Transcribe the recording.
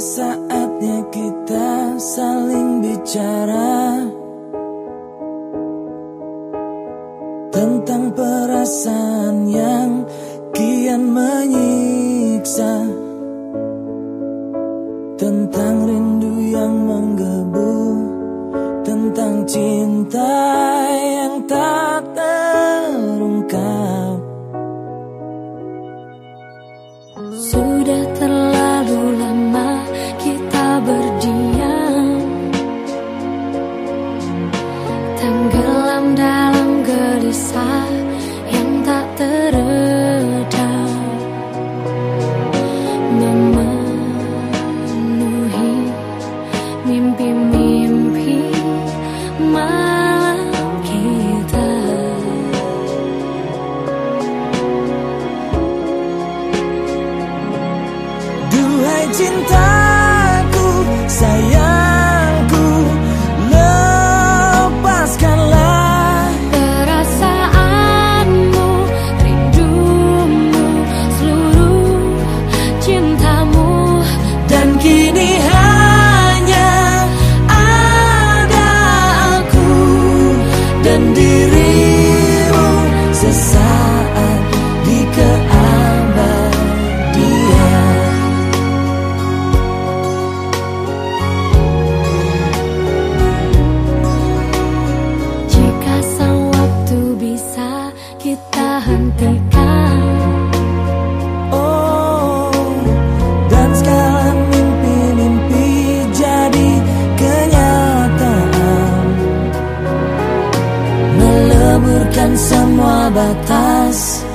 Saatnya kita saling bicara Tentang perasaan yang kian menyiksa Tentang gelisah yang tak teredam Memenuhi mimpi-mimpi malam kita. Duhai cintaku sayang dan semua batas.